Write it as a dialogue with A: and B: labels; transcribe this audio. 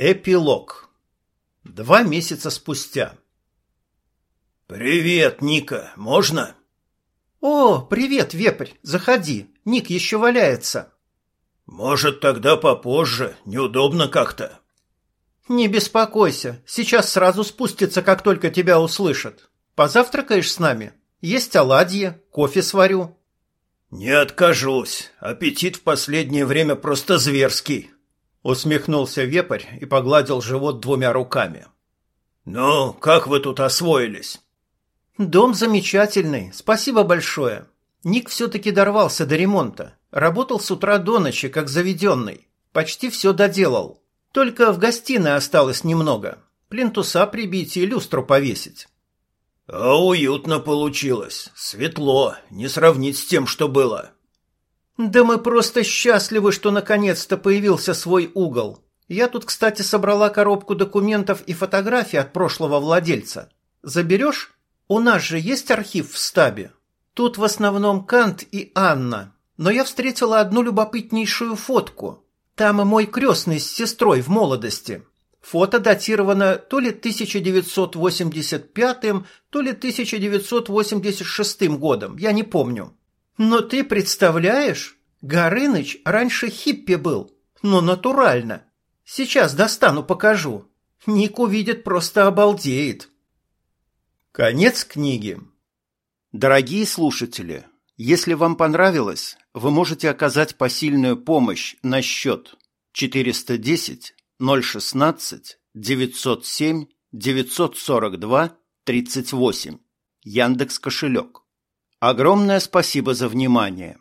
A: Эпилог. Два месяца спустя.
B: «Привет, Ника, можно?»
C: «О, привет, вепрь, заходи, Ник еще валяется».
B: «Может, тогда попозже, неудобно как-то».
C: «Не беспокойся, сейчас сразу спустится, как только тебя услышат. Позавтракаешь с нами? Есть оладьи, кофе сварю».
B: «Не откажусь, аппетит в последнее время просто зверский».
A: Усмехнулся вепрь и погладил живот двумя руками.
B: «Ну, как вы тут освоились?»
C: «Дом замечательный, спасибо большое. Ник все-таки дорвался до ремонта. Работал с утра до ночи, как заведенный. Почти все доделал. Только в гостиной осталось немного. Плинтуса прибить и люстру повесить».
B: «А уютно получилось. Светло, не сравнить с тем, что было».
C: «Да мы просто счастливы, что наконец-то появился свой угол. Я тут, кстати, собрала коробку документов и фотографий от прошлого владельца. Заберешь? У нас же есть архив в стабе. Тут в основном Кант и Анна. Но я встретила одну любопытнейшую фотку. Там и мой крестный с сестрой в молодости. Фото датировано то ли 1985, то ли 1986 годом, я не помню. Но ты представляешь, Горыныч раньше хиппи был, но натурально. Сейчас достану, покажу. Ник увидит, просто обалдеет.
A: Конец книги. Дорогие слушатели, если вам понравилось, вы можете оказать посильную помощь на счет 410 016 907 942 38 Яндекс кошелек. Огромное спасибо за внимание.